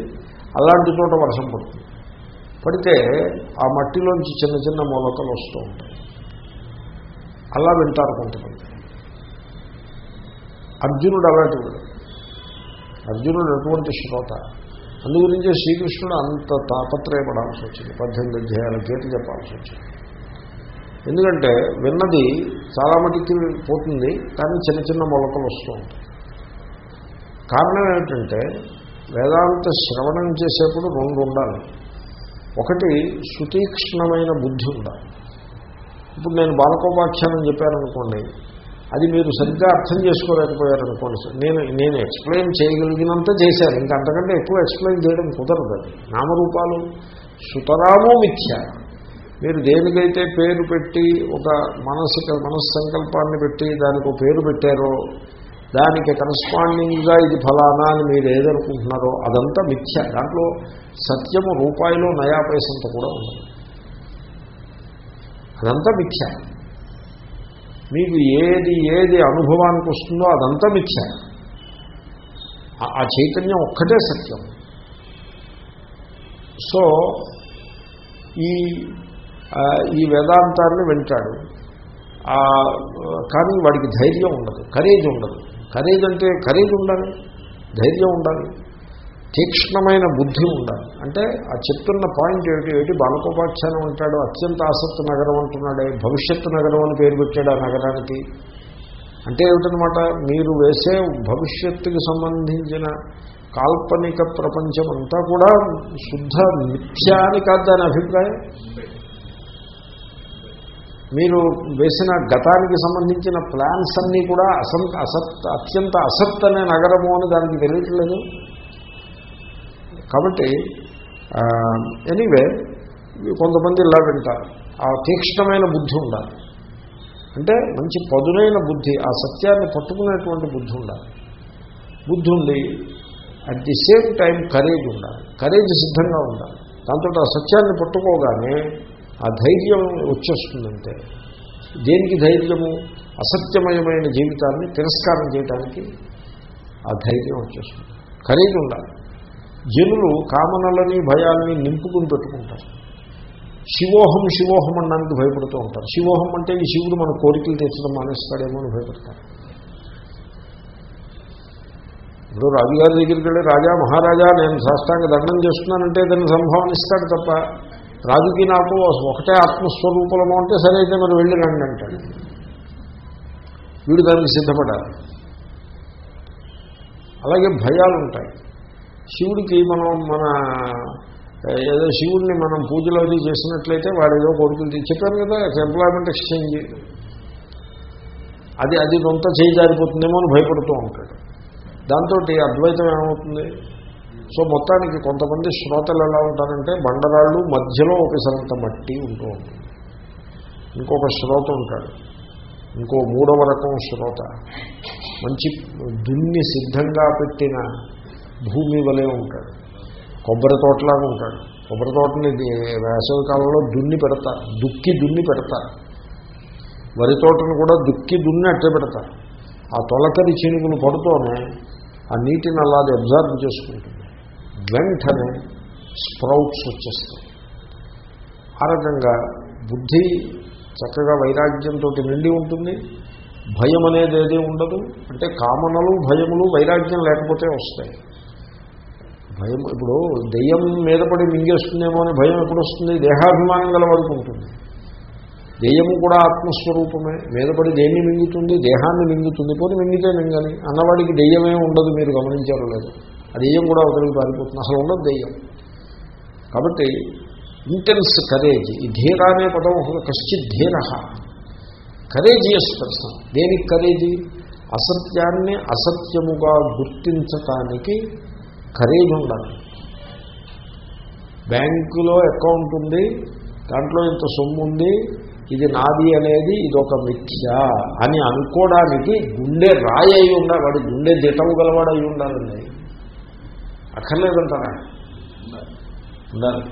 అలాంటి చోట వర్షం పడుతుంది. పడితే ఆ మట్టిలోంచి చిన్న చిన్న మొలకలు వస్తూ ఉంటాయి. అలా వింటారు కొంతమంది. అర్జునుడు అలాంటి అర్జునుడు అటువంటి శ్రోత. అందుగురించే శ్రీకృష్ణుడు అంత తాపత్రయపడాల్సి వచ్చింది. పద్దెనిమిది అధ్యాయాల గీత చెప్పాల్సి వచ్చింది. ఎందుకంటే విన్నది చాలా మటుకి పోతుంది కానీ చిన్న చిన్న మొలకలు వస్తూ ఉంటాయి. కారణం ఏమిటంటే వేదాంత శ్రవణం చేసేప్పుడు రెండు ఉండాలి. ఒకటి సుతీక్ష్ణమైన బుద్ధి ఉండాలి. ఇప్పుడు నేను బాలకోపాఖ్యానం చెప్పాననుకోండి అది మీరు సరిగ్గా అర్థం చేసుకోలేకపోయారనుకోండి సార్. నేను నేను ఎక్స్ప్లెయిన్ చేయగలిగినంత చేశాను ఇంకా అంతకంటే ఎక్కువ ఎక్స్ప్లెయిన్ చేయడం కుదరదు. అది నామరూపాలు సుతరాము మిథ్య. మీరు దేనికైతే పేరు పెట్టి ఒక మనసిక మనస్సంకల్పాన్ని పెట్టి దానికి ఒక పేరు పెట్టారో దానికి కరస్పాండింగ్గా ఇది ఫలానా అని మీరు ఏదనుకుంటున్నారో అదంతా మిథ్య. దాంట్లో సత్యము రూపాయిలో నయా పైసంత కూడా ఉంది అదంతా మిథ్య. మీకు ఏది ఏది అనుభవానికి వస్తుందో అదంతా మిథ్య. ఆ- చైతన్యం ఒక్కటే సత్యం. సో ఈ ఈ వేదాంతాన్ని వింటాడు. కానీ వాడికి ధైర్యం ఉండదు. కరేజ్ ఉండదు. కరేజ్ అంటే కరేజ్ ఉండాలి ధైర్యం ఉండాలి తీక్ష్ణమైన బుద్ధి ఉండాలి. అంటే ఆ చెప్తున్న పాయింట్ ఏమిటి? ఏమిటి? బాలకోపాఖ్యానం అంటాడు అత్యంత ఆసక్తి నగరం అంటున్నాడే భవిష్యత్తు నగరం అని పేరు పెట్టాడు ఆ నగరానికి. అంటే ఏమిటనమాట మీరు వేసే భవిష్యత్తుకి సంబంధించిన కాల్పనిక ప్రపంచం అంతా కూడా శుద్ధ మిథ్యా అని కాదు దాని అభిప్రాయం. మీరు వేసిన గతానికి సంబంధించిన ప్లాన్స్ అన్నీ కూడా అసంత అసత్ అత్యంత అసత్ అనే నగరము అని దానికి తెలియట్లేదు కాబట్టి ఎనీవే కొంతమంది ఇలా వింటారు. ఆ తీక్షణమైన బుద్ధి ఉండాలి. అంటే మంచి పదునైన బుద్ధి ఆ సత్యాన్ని పట్టుకునేటువంటి బుద్ధి ఉండాలి. బుద్ధి ఉండి at the same time courage ఉండాలి. కరేజ్ సిద్ధంగా ఉండాలి. దాంతో ఆ సత్యాన్ని పట్టుకోగానే ఆ ధైర్యం వచ్చేస్తుందంటే దేనికి ధైర్యము? అసత్యమయమైన జీవితాన్ని తిరస్కారం చేయడానికి ఆ ధైర్యం వచ్చేస్తుంది. ఖరీదు ఉండాలి. జనులు కామనలని భయాల్ని నింపుకుని పెట్టుకుంటారు. శివోహం శివోహం అనడానికి భయపడుతూ ఉంటారు. శివోహం అంటే ఈ శివుడు మన కోరికలు తెచ్చడం మానేస్తాడేమో అని భయపడతారు. ఇప్పుడు రాజుగారి దగ్గరికి వెళ్ళి రాజా మహారాజా నేను శాస్త్రాంగ దండం చేస్తున్నానంటే దాన్ని సంభావన ఇస్తాడు తప్ప రాజుకి నాకు ఒకటే ఆత్మస్వరూపము అంటే సరే అయితే మరి వెళ్ళి రండి అంటాడు. వీడు దానికి సిద్ధపడాలి. అలాగే భయాలు ఉంటాయి. శివుడికి మనం మన ఏదో శివుడిని మనం పూజలో అది చేసినట్లయితే వాడు ఏదో కోరికలు చెప్పాను కదా ఎంప్లాయ్మెంట్ ఎక్స్చేంజ్ అది అది కొంత చేయి జారిపోతుందేమో అని భయపడుతూ ఉంటాడు. దాంతో అద్వైతం ఏమవుతుంది? సో మొత్తానికి కొంతమంది శ్రోతలు ఎలా ఉంటారంటే బండరాళ్ళు మధ్యలో ఒకసారంత మట్టి ఉంటూ ఉంటుంది. ఇంకొక శ్రోత ఉంటాడు. ఇంకో మూడవ రకం శ్రోత. మంచి దున్ని సిద్ధంగా పెట్టిన భూమి వలె ఉంటాడు. కొబ్బరి తోటలాగా ఉంటాడు. కొబ్బరి తోటని వేసవి కాలంలో దున్ని పెడతారు. దుక్కి దున్ని పెడతారు. వరి తోటను కూడా దుక్కి దున్ని అట్టే పెడతారు. ఆ తొలకరి చినుకులు పడుతూనే ఆ నీటిని అలా అది అబ్జర్వ్ చేసుకుంటుంది. వెంటనే స్ప్రౌట్స్ వచ్చేస్తాయి. ఆ రకంగా బుద్ధి చక్కగా వైరాగ్యంతో నిండి ఉంటుంది. భయం అనేది ఏది ఉండదు. అంటే కామనలు భయములు వైరాగ్యం లేకపోతే వస్తాయి. భయం ఇప్పుడు దెయ్యం మీద పడి మింగేస్తుందేమో అని భయం ఎప్పుడు వస్తుంది దేహాభిమానం గల వరకు ఉంటుంది. దెయ్యము కూడా ఆత్మస్వరూపమే. మీద పడి దేన్ని మింగుతుంది? దేహాన్ని మింగుతుంది. పోనీ మింగితే మింగని. అన్నవాడికి దెయ్యమే ఉండదు మీరు గమనించారు లేదు. ఆ దెయ్యం కూడా ఒకరికి పారిపోతుంది. అసలు ఉండదు దెయ్యం. కాబట్టి ఇంటెన్స్ కరేజ్ ఈ ధీర అనే పదం ఒక కశ్చిత్ ధీర. కరేజియస్ పర్సన్ దేనికి కరేజీ అసత్యాన్ని అసత్యముగా గుర్తించటానికి ఖరీదు ఉండాలి. బ్యాంకులో అకౌంట్ ఉంది దాంట్లో ఇంత సొమ్ము ఉంది ఇది నాది అనేది ఇది ఒక మిథ్య అని అనుకోవడానికి గుండె రాయి అయి ఉండాలి వాడి గుండె దిటవు గలవాడు అయి ఉండాలండి. అక్కర్లేదంటారా? ఉండాలి.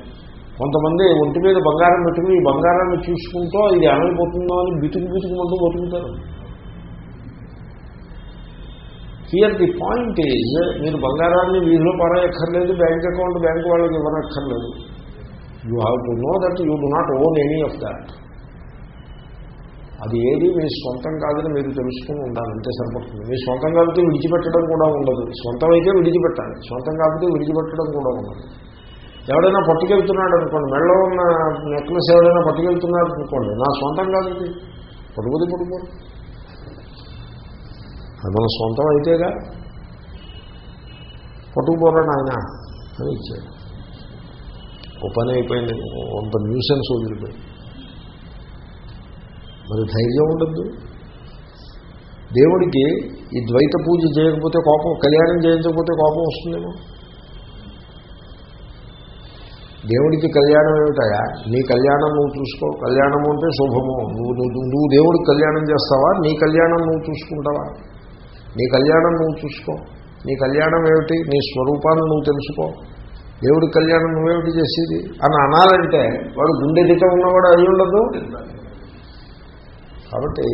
కొంతమంది ఒంటి మీద బంగారం పెట్టుకుని ఈ బంగారాన్ని చూసుకుంటూ ఇది ఏమైపోతుందో అని బితుకు బితుకుమంటూ బతుకుతారు. హియర్ ది పాయింట్ ఈజ్ మీరు బంగారాన్ని వీధిలో పడేయక్కర్లేదు బ్యాంక్ అకౌంట్ బ్యాంక్ వాళ్ళకి ఇవ్వనక్కర్లేదు. You have to know that you do not own any of that అది ఏది మీ సొంతం కాదని మీరు తెలుసుకుని ఉండాలి అంతే సరిపడుతుంది మీ సొంతం కాబట్టి విడిచిపెట్టడం కూడా ఉండదు. సొంతం అయితే విడిచిపెట్టాలి. సొంతం కాబట్టి విడిచిపెట్టడం కూడా ఉండదు. ఎవడైనా పట్టుకెళ్తున్నాడు అనుకోండి మెడలో ఉన్న నెక్లెస్ ఎవడైనా పట్టుకెళ్తున్నాడు అనుకోండి నా సొంతం కాదు ఇది. పట్టుకుది పట్టుకోండి అది మన సొంతం అయితేగా పట్టుకుపోరా నాయన అని ఇచ్చాడు. ఓ పని అయిపోయింది కొంత న్యూసెన్స్ వదిలిపోయింది. మరి ధైర్యం ఉండద్దు. దేవుడికి ఈ ద్వైత పూజ చేయకపోతే కోపం కళ్యాణం చేయించకపోతే కోపం వస్తుందేమో? దేవుడికి కళ్యాణం ఏమిటాయా నీ కళ్యాణం నువ్వు చూసుకో కళ్యాణం అంటే శుభము. నువ్వు నువ్వు నువ్వు దేవుడికి కళ్యాణం చేస్తావా? నీ కళ్యాణం నువ్వు చూసుకుంటావా? నీ కళ్యాణం నువ్వు చూసుకో. నీ కళ్యాణం ఏమిటి? నీ స్వరూపాన్ని నువ్వు తెలుసుకో. దేవుడి కళ్యాణం నువ్వేమిటి చేసేది? అని అనాలంటే వాడు గుండె దిట ఉన్నవాడు అయి ఉండదు కాబట్టి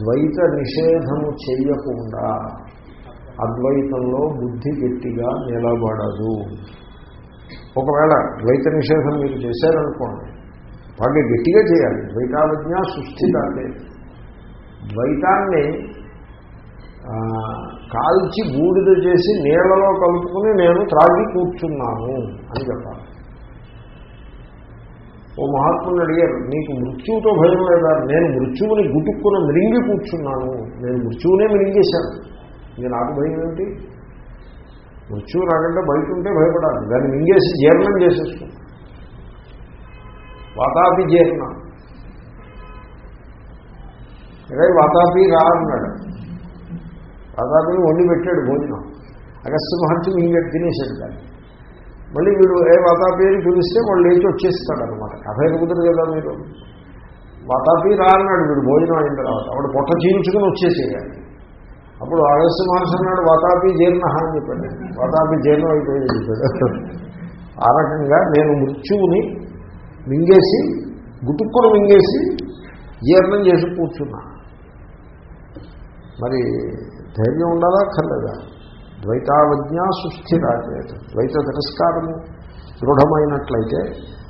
ద్వైత నిషేధము చేయకుండా అద్వైతంలో బుద్ధి గట్టిగా నిలబడదు. ఒకవేళ ద్వైత నిషేధం మీరు చేశారనుకోండి బాగా గట్టిగా చేయాలి. ద్వైతావజ్ఞ సృష్టి ద్వైతాన్ని కాల్చి బూడిద చేసి నీళ్ళలో కలుపుకుని నేను త్రాగి కూర్చున్నాను అని చెప్పాలి. ఓ మహాత్ముని అడిగారు నీకు మృత్యువుతో భయం లేదా? నేను మృత్యువుని గుటుక్కున మిరింగి కూర్చున్నాను. నేను మృత్యువునే మిరింగేశాను. ఇది నాకు భయం ఏమిటి? మృత్యువు రాకంటే బయట ఉంటే భయపడాలి. దాన్ని మింగేసి జీర్ణం చేసేసుకో. వాతాపి జీర్ణం. అదే వాతాపి రా అన్నాడు. వాతాపిని వండి పెట్టాడు భోజనం. అగస్త్య మహర్షి మింగ తినేసాడు దాన్ని. మళ్ళీ వీడు ఏ వాతాపి అని పిలిస్తే వాళ్ళు లేచి వచ్చేస్తాడు అనమాట కథ ఎరుగుతుంది కదా మీరు. వాతాపి రా అన్నాడు వీడు భోజనం అయిన తర్వాత. ఆవిడ పొట్ట చీల్చుకుని వచ్చేసేయాలి. అప్పుడు ఆలస్య మహర్షి అన్నాడు వాతాపి జీర్ణ అని చెప్పాడు. వాతాపి జీర్ణం అయిపోయింది చెప్పాడు. ఆ రకంగా నేను మృత్యువుని మింగేసి గుటుక్కును మింగేసి జీర్ణం చేసి కూర్చున్నా. మరి ధైర్యం ఉండాలా? కర్లేదా ద్వైతావజ్ఞ సుస్థిరాచేత ద్వైత తిరస్కారము దృఢమైనట్లయితే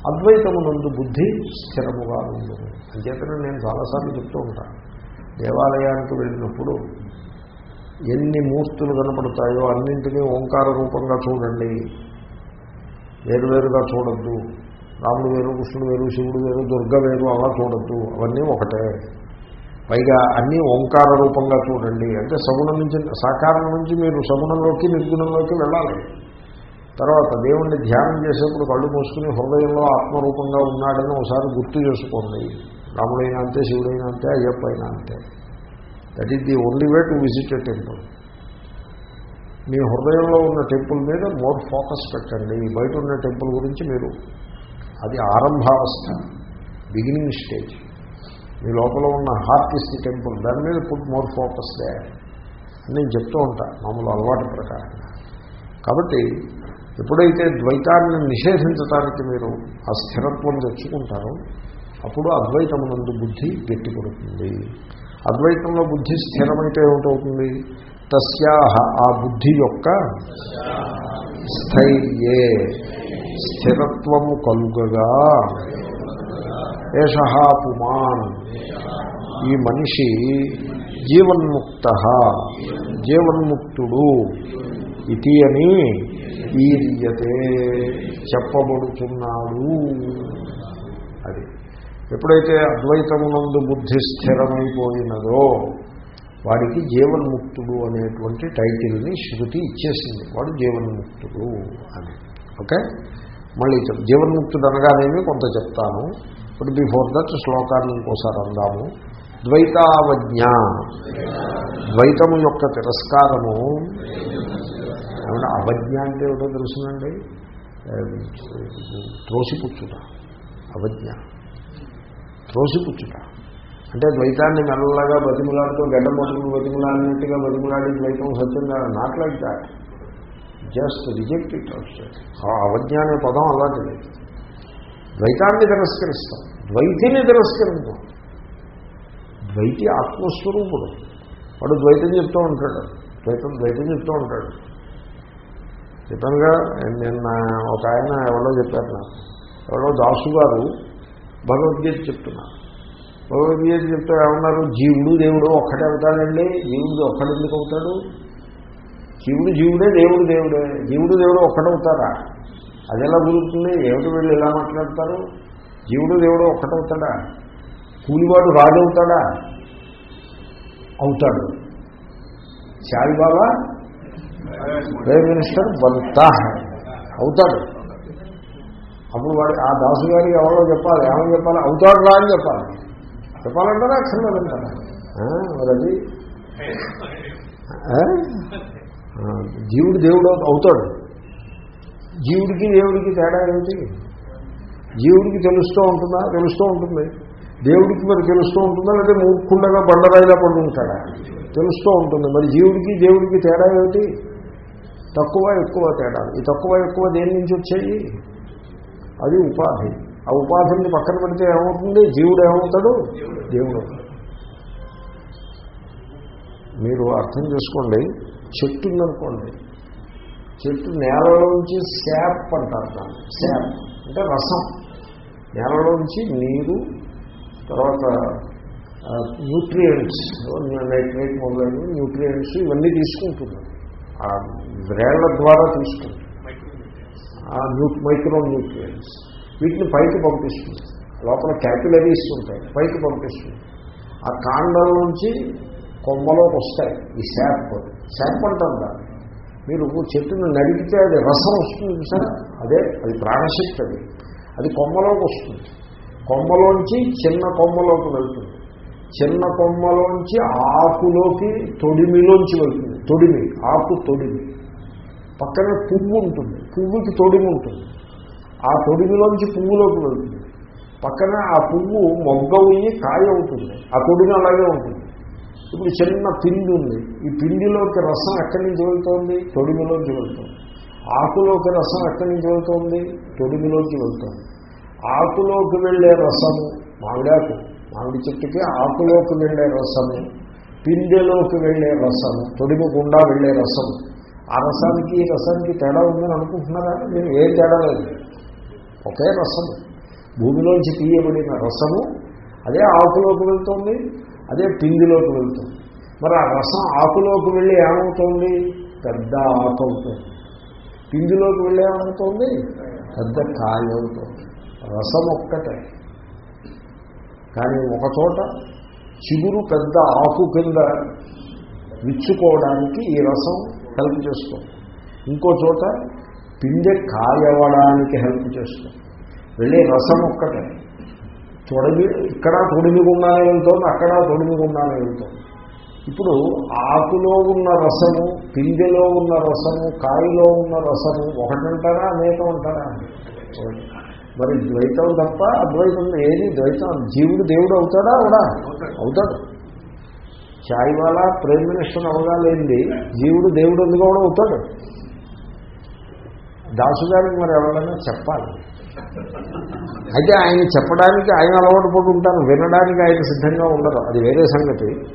అద్వైతమునందు బుద్ధి స్థిరముగా ఉండదు అంచేతనే నేను చాలాసార్లు చెప్తూ ఉంటాను దేవాలయానికి వెళ్ళినప్పుడు ఎన్ని మూర్తులు కనపడతాయో అన్నింటినీ ఓంకార రూపంగా చూడండి. వేరువేరుగా చూడద్దు. రాముడు వేరు కృష్ణుడు వేరు శివుడు వేరు దుర్గ వేరు అలా చూడద్దు. అవన్నీ ఒకటే. పైగా అన్నీ ఓంకార రూపంగా చూడండి. అంటే సగుణం నుంచి సాకారం నుంచి మీరు సగుణంలోకి నిర్గుణంలోకి వెళ్ళాలి. తర్వాత దేవుణ్ణి ధ్యానం చేసేప్పుడు కళ్ళు మూసుకుని హృదయంలో ఆత్మరూపంగా ఉన్నాడని ఒకసారి గుర్తు చేసుకోండి. రాముడైనా అంతే శివుడైనా అంతే అయ్యప్ప అయినా అంతే. That is the only way to visit a temple మీ హృదయంలో ఉన్న టెంపుల్ మీద మోర్ ఫోకస్ పెట్టండి. బయట ఉన్న టెంపుల్ గురించి మీరు అది ఆరంభావస్థ బిగినింగ్ స్టేజ్. మీ లోపల ఉన్న హార్ట్ ఇస్ ది టెంపుల్ దాని మీద పుట్ మోర్ ఫోకస్ దే అని నేను చెప్తూ ఉంటాను మామూలు అలవాటు ప్రకారంగా కాబట్టి ఎప్పుడైతే ద్వైతాన్ని నిషేధించడానికి మీరు ఆ స్థిరత్వం తెచ్చుకుంటారో అప్పుడు అద్వైతమునందు బుద్ధి గట్టిపడుతుంది అద్వైతంలో బుద్ధి స్థిరమైతే ఏమిటవుతుంది? తస్యాహ ఆ బుద్ధి యొక్క స్థైర్యే. స్థిరత్వము కలుగగా. ఏష పుమాన్. ఈ మనిషి జీవన్ముక్త జీవన్ముక్తుడు ఇది అని ఈరియతే చెప్పబడుతున్నాడు. అది ఎప్పుడైతే అద్వైతమునందు బుద్ధి స్థిరమైపోయినదో వాడికి జీవన్ముక్తుడు అనేటువంటి టైటిల్ని శృతి ఇచ్చేసింది. వాడు జీవన్ముక్తుడు అని. ఓకే? మళ్ళీ జీవన్ముక్తుడు అనగానేమి? కొంత చెప్తాను. ఇప్పుడు బిఫోర్ దట్ శ్లోకాన్ని ఇంకోసారి అందాము. ద్వైతావజ్ఞ. ద్వైతము యొక్క తిరస్కారము ఏమన్నా అవజ్ఞ అంటే ఏమిటో తెలుసునండి? త్రోసిపుచ్చుట. అవజ్ఞ. త్రోసిపుచ్చుట. అంటే ద్వైతాన్ని మెల్లగా బతిమలాడుతూ గడ్డ మొదలు బతిమలాడినట్టుగా బతిమలాడి ద్వైతం సత్యంగా not like that just reject it ఆ అవజ్ఞ అనే పదం అలాంటిది. ద్వైతాన్ని తిరస్కరిస్తాం. ద్వైతిని తిరస్కరించాం. ద్వైతి ఆత్మస్వరూపుడు. వాడు ద్వైతం చెప్తూ ఉంటాడు. ద్వైతం ద్వైతం చెప్తూ ఉంటాడు. చెప్పానుగా నిన్న ఒక ఆయన ఎవరో చెప్పారు నాకు. ఎవరో దాసు గారు భగవద్గీత చెప్తున్నారు. భగవద్గీత చెప్తే ఏమన్నారు? జీవుడు దేవుడు ఒక్కటే అవుతాడండి. జీవుడు ఒక్కడెందుకు అవుతాడు? జీవుడు జీవుడే దేవుడు దేవుడే. జీవుడు దేవుడు ఒక్కడవుతారా అది ఎలా కుదురుతుంది ఏమిటి వీళ్ళు ఎలా మాట్లాడతారు? జీవుడు దేవుడు ఒక్కటవుతాడా? కూలివాడు రాజు అవుతాడా. అవుతాడు సాయిబాబా ప్రైమ్ మినిస్టర్ బంతా అవుతాడు. అప్పుడు వాడు ఆ దాసు గారికి ఎవరో చెప్పాలి ఏమని చెప్పాలి? అవుతాడు రా అని చెప్పాలి. చెప్పాలంటారా అక్షరలేదంటారా మరి అది జీవుడు దేవుడు అవుతాడు. జీవుడికి దేవుడికి తేడా ఏమిటి? జీవుడికి తెలుస్తూ ఉంటుందా? తెలుస్తూ ఉంటుంది. దేవుడికి మరి తెలుస్తూ ఉంటుందా? లేదా మూర్ఖుండగా బండరాయిలా పడుకుంటాడా తెలుస్తూ ఉంటుంది. మరి జీవుడికి దేవుడికి తేడా ఏమిటి? తక్కువ ఎక్కువ తేడా. ఈ తక్కువ ఎక్కువ దేని నుంచి వచ్చాయి? అది ఉపాధి. ఆ ఉపాధిని పక్కన పెడితే ఏమవుతుంది? జీవుడు ఏమవుతాడు? దేవుడు మీరు అర్థం చేసుకోండి. చెట్టు ఉందనుకోండి. చెట్టు నేలలోంచి శాప్ అంటారు దాన్ని. శాప్. అంటే రసం. నేలలోంచి నీరు తర్వాత న్యూట్రియంట్స్ నైట్రేట్ మొదలైన న్యూట్రియంట్స్ ఇవన్నీ తీసుకుంటుంది ఆ వ్రేళ్ళ ద్వారా తీసుకుంటుంది ఆ న్యూ మైక్రో న్యూట్రియంట్స్ వీటిని పైకి పంపిస్తుంది. లోపల క్యాపిలరీస్ ఉంటాయి. పైకి పంపిస్తుంది. ఆ కాండం నుంచి కొమ్మలోకి వస్తాయి. ఈ శాప్. శాప్ అంటారు దాన్ని. మీరు చెట్టును నడిపితే అది రసం వస్తుంది సార్. అదే అది ప్రాణశక్తి అది. అది కొమ్మలోకి వస్తుంది. కొమ్మలోంచి చిన్న కొమ్మలోకి వెళ్తుంది. చిన్న కొమ్మలోంచి ఆకులోకి తొడిమిలోంచి వెళ్తుంది. తొడిమి ఆకు తొడిమి. పక్కన పువ్వు ఉంటుంది. పువ్వుకి తొడిమి ఉంటుంది. ఆ తొడిమిలోంచి పువ్వులోకి వెళ్తుంది. పక్కన ఆ పువ్వు మొగ్గవుయి కాయ అవుతుంది. ఆ కొడిని అలాగే ఉంటుంది. ఇప్పుడు చిన్న పిండి ఉంది. ఈ పిండిలోకి రసం ఎక్కడి నుంచి వెళ్తోంది? తొడిమిలోకి వెళ్తుంది. ఆకులోకి రసం ఎక్కడి నుంచి వెళ్తోంది? తొడిమిలోకి వెళ్తోంది. ఆకులోకి వెళ్ళే రసము మామిడాకు మామిడి చెట్టుకి ఆకులోకి వెళ్ళే రసము పిందెలోకి వెళ్ళే రసము తొడిమి గుండా వెళ్ళే రసము. ఆ రసానికి ఈ రసానికి తేడా ఉందని అనుకుంటున్నారా? నేను ఏ తేడా లేదు. ఒకే రసము. భూమిలోంచి తీయబడిన రసము అదే ఆకులోకి వెళ్తుంది అదే పిండిలోకి వెళ్తుంది. మరి ఆ రసం ఆకులోకి వెళ్ళి ఏమవుతోంది? పెద్ద ఆకు అవుతుంది పిండిలోకి వెళ్ళి ఏమవుతోంది? పెద్ద కాయ అవుతుంది రసం ఒక్కటే. కానీ ఒకచోట చిగురు పెద్ద ఆకు కింద విచ్చుకోవడానికి ఈ రసం హెల్ప్ చేస్తుంది. ఇంకో చోట పిందె కాయవడానికి హెల్ప్ చేస్తుంది. వెళ్ళే రసం ఒక్కటే. తొడిమి ఇక్కడ తొడిమిగుండానే వెళ్తోంది అక్కడ తొడిమిగుండానే వెళ్తోంది ఇప్పుడు ఆకులో ఉన్న రసము పిండిలో ఉన్న రసము కాయలో ఉన్న రసము ఒకటంటారా అనేకం అంటారా మరి ద్వైతం తప్ప అద్వైతం ఏది ద్వైతం? జీవుడు దేవుడు అవుతాడా? అవడా? అవుతాడు. ఛాయ్ వాళ్ళ ప్రైమ్ మినిస్టర్ అవగాలేంది జీవుడు దేవుడు ఎందుకు అవుతాడు? దాసు గారికి మరి ఎవరైనా చెప్పాలి. అయితే ఆయన చెప్పడానికి ఆయన అలవాటు పడి వినడానికి ఆయన సిద్ధంగా ఉండరు. అది వేరే సంగతి.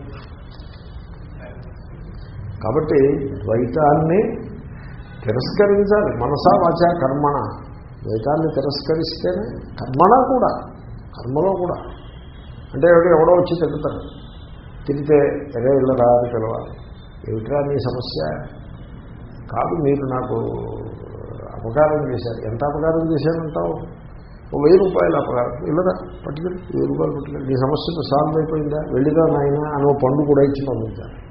కాబట్టి ద్వైతాన్ని తిరస్కరించాలి. మనసా వాచ కర్మణ. ద్వైతాన్ని తిరస్కరిస్తేనే కర్మణ కూడా కర్మలో కూడా. అంటే ఎవడో ఎవడో వచ్చి తిరుగుతారు తిరిగితే ఎరే ఇళ్ళరా అని పిలవాలి. ఏమిట్రా నీ సమస్య? కాదు మీరు నాకు అపకారం చేశారు. ఎంత అపకారం చేశారంటావు? ఓ వెయ్యి రూపాయలు అపకారం. ఇల్లరా పట్టుకెళ్ళి. వెయ్యి రూపాయలు పట్టుకెళ్ళి. నీ సమస్యను సాల్వ్ అయిపోయిందా? వెళ్ళిదా నాయన అని ఓ పండు కూడా ఇచ్చి పంపించారు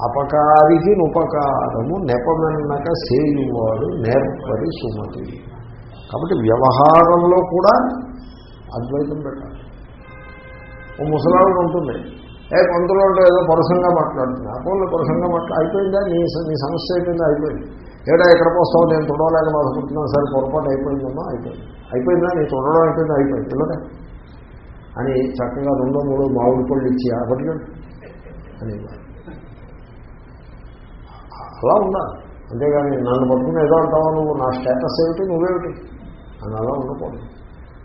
అపకారికి ఉపకారము నెపమన్నక సేయువాడు నేర్పరి సుమతి. కాబట్టి వ్యవహారంలో కూడా అద్వైతం పెట్టాలి. ఓ ముసలాడు ఉంటుంది. ఏ పంతులు ఏదో పరుసంగా మాట్లాడుతుంది. అపోలో పరుసంగా మాట్లా అయిపోయిందా? నీ నీ సమస్య అయిపోయిందా? అయిపోయింది. ఏడా ఎక్కడ వస్తావు నేను తుడవలేక బాధపడుతున్నాను సరే పొరపాటు అయిపోయిందమ్మా అయిపోయింది. అయిపోయిందా? నీ తుడవడం అయిపోయింది? అయిపోయింది. ఇల్లదే అని చక్కగా రెండో మూడు మామిడి పళ్ళు ఇచ్చి అప్పటికి అని అలా ఉండాలి అంతేగాని నన్ను పట్టుకుని ఏదో అంటావా నువ్వు? నా స్టేటస్ ఏమిటి? నువ్వేమిటి? అని అలా ఉండకూడదు.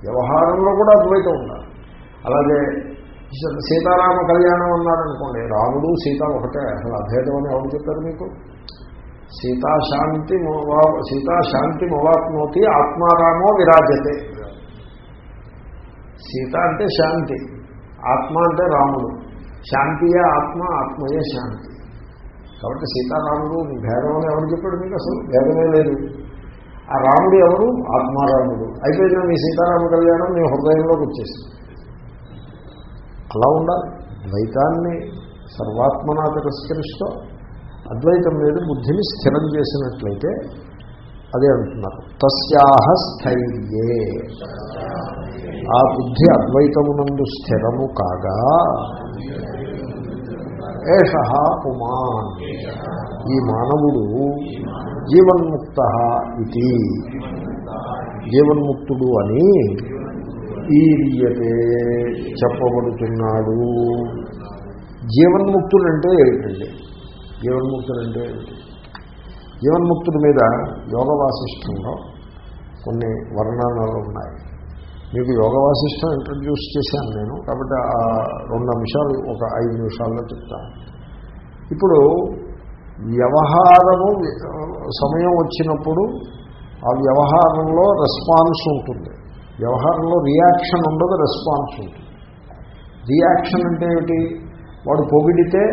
వ్యవహారంలో కూడా అద్వైతం ఉండాలి. అలాగే సీతారామ కళ్యాణం అన్నారనుకోండి రాముడు సీత ఒకటే. అసలు అభేదం అని ఎవరు చెప్పారు మీకు? సీతాశాంతి సీతాశాంతి మవాప్నోతి ఆత్మారామో విరాజతే. సీత అంటే శాంతి ఆత్మ అంటే రాముడు. శాంతియే ఆత్మ ఆత్మయే శాంతి. కాబట్టి సీతారాముడు భేదం అని ఎవరు చెప్పాడు మీకు అసలు? భేదమే లేదు. ఆ రాముడు ఎవరు? ఆత్మారాముడు. అయిపోయిన మీ సీతారామ కళ్యాణం మీ హృదయంలోకి వచ్చేసింది. అలా ఉండాలి. ద్వైతాన్ని సర్వాత్మనా తిరస్కరిస్తూ అద్వైతం మీద బుద్ధిని స్థిరం చేసినట్లయితే అదే అంటున్నారు. తస్యాహ స్థైర్యే. ఆ బుద్ధి అద్వైతమునందు స్థిరము కాగా ఏష ఉమాన్ ఈ మానవుడు జీవన్ముక్త ఇది. జీవన్ముక్తుడు అని ఈరియతే చెప్పబడుతున్నాడు. జీవన్ముక్తుడు అంటే ఏమిటండి? జీవన్ముక్తుడు అంటే ఏమిటి జీవన్ముక్తుడి మీద యోగ వాసిష్టంలో కొన్ని వర్ణనలు ఉన్నాయి. మీకు యోగ వాసిష్టం ఇంట్రడ్యూస్ చేశాను నేను కాబట్టి ఆ రెండు నిమిషాలు ఒక ఐదు నిమిషాల్లో చెప్తాను. ఇప్పుడు వ్యవహారము సమయం వచ్చినప్పుడు ఆ వ్యవహారంలో రెస్పాన్స్ ఉంటుంది. వ్యవహారంలో రియాక్షన్ ఉండదు రెస్పాన్స్ ఉంటుంది. రియాక్షన్ అంటే ఏమిటి? వాడు పొగిడితే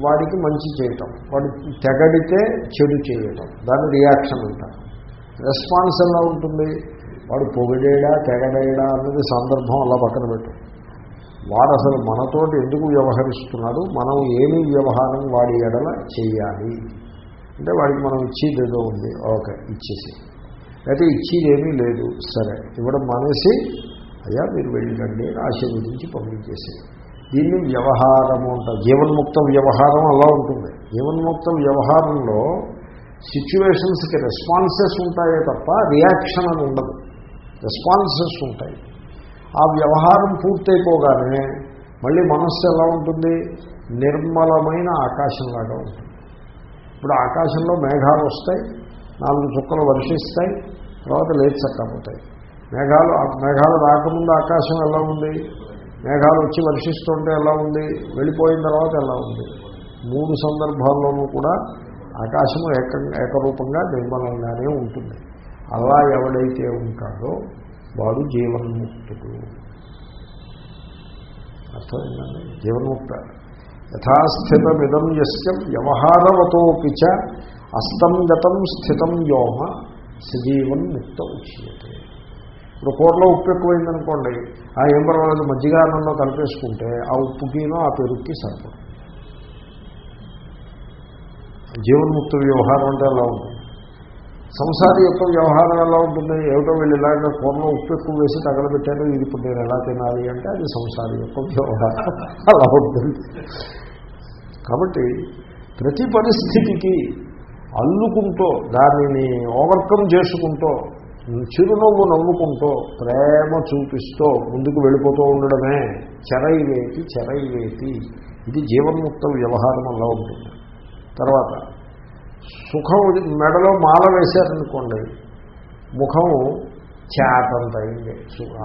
వాడికి మంచి చేయటం వాడు తెగడితే చెడు చేయటం దాని రియాక్షన్ అంటారు. రెస్పాన్స్ ఎలా ఉంటుంది? వాడు పొగిడేడా తెగడేడా అన్నది సందర్భం అలా పక్కన పెట్టు. వాడు అసలు మనతోటి ఎందుకు వ్యవహరిస్తున్నాడు? మనం ఏమి వ్యవహారం వాడి ఎడల చేయాలి? అంటే వాడికి మనం ఇచ్చేది ఏదో ఉంది ఓకే ఇచ్చేసి. అయితే ఇచ్చేది ఏమీ లేదు సరే. ఇవ్వడం మానేసి అయ్యా మీరు వెళ్ళండి ఆశీర్వదించి పంపించేసేది దీన్ని వ్యవహారము అంటారు జీవన్ముక్త వ్యవహారం అలా ఉంటుంది. జీవన్ముక్త వ్యవహారంలో సిచ్యువేషన్స్కి రెస్పాన్సెస్ ఉంటాయే తప్ప రియాక్షన్ అని ఉండదు. రెస్పాన్సెస్ ఉంటాయి. ఆ వ్యవహారం పూర్తయిపోగానే మళ్ళీ మనస్సు ఎలా ఉంటుంది? నిర్మలమైన ఆకాశంలాగా ఉంటుంది. ఇప్పుడు ఆకాశంలో మేఘాలు వస్తాయి నాలుగు చుక్కలు వర్షిస్తాయి తర్వాత లేచి చక్కపోతాయి మేఘాలు ఆ మేఘాలు రాకముందు ఆకాశం ఎలా ఉంది? మేఘాలు వచ్చి వర్షిస్తుంటే ఎలా ఉంది? వెళ్ళిపోయిన తర్వాత ఎలా ఉంది? మూడు సందర్భాల్లోనూ కూడా ఆకాశము ఏక ఏకరూపంగా నిర్మలంగానే ఉంటుంది. అలా ఎవడైతే ఉంటాడో వాడు జీవన్ముక్తుడు. అర్థమైందండి? జీవన్ముక్త. యథాస్థితమిదం ఎస్య వ్యవహారవతోపి చ అస్తం గతం స్థితం వ్యోమ సజీవన్ముక్త ఉచ్యతే. ఇప్పుడు కూరలో ఉప్పు ఎక్కువైందనుకోండి ఆ ఏం పర్వాలేదు మజ్జిగ అన్నంలో కలిపేసుకుంటే ఆ ఉప్పుకినో ఆ పెరుగుకి సరిపడు. జీవన్ముక్త వ్యవహారం అంటే అలా ఉంటుంది? సంసారి యొక్క వ్యవహారం ఎలా ఉంటుంది? ఏమిటో వీళ్ళు ఇలాగ కూరలో ఉప్పు ఎక్కువ వేసి తగలబెట్టారు ఇది ఇప్పుడు నేను ఎలా తినాలి అంటే అది సంసారి యొక్క వ్యవహారం. అలా ఉంటుంది. కాబట్టి ప్రతి పరిస్థితికి అల్లుకుంటూ దానిని ఓవర్కమ్ చేసుకుంటూ చిరునవ్వు నవ్వుకుంటూ ప్రేమ చూపిస్తూ ముందుకు వెళ్ళిపోతూ ఉండడమే చెరైవేతి చెరైవేతి. ఇది జీవన్ముక్త వ్యవహారం అలా ఉంటుంది. తర్వాత సుఖం మెడలో మాల వేశారనుకోండి ముఖం చేతంత అయింది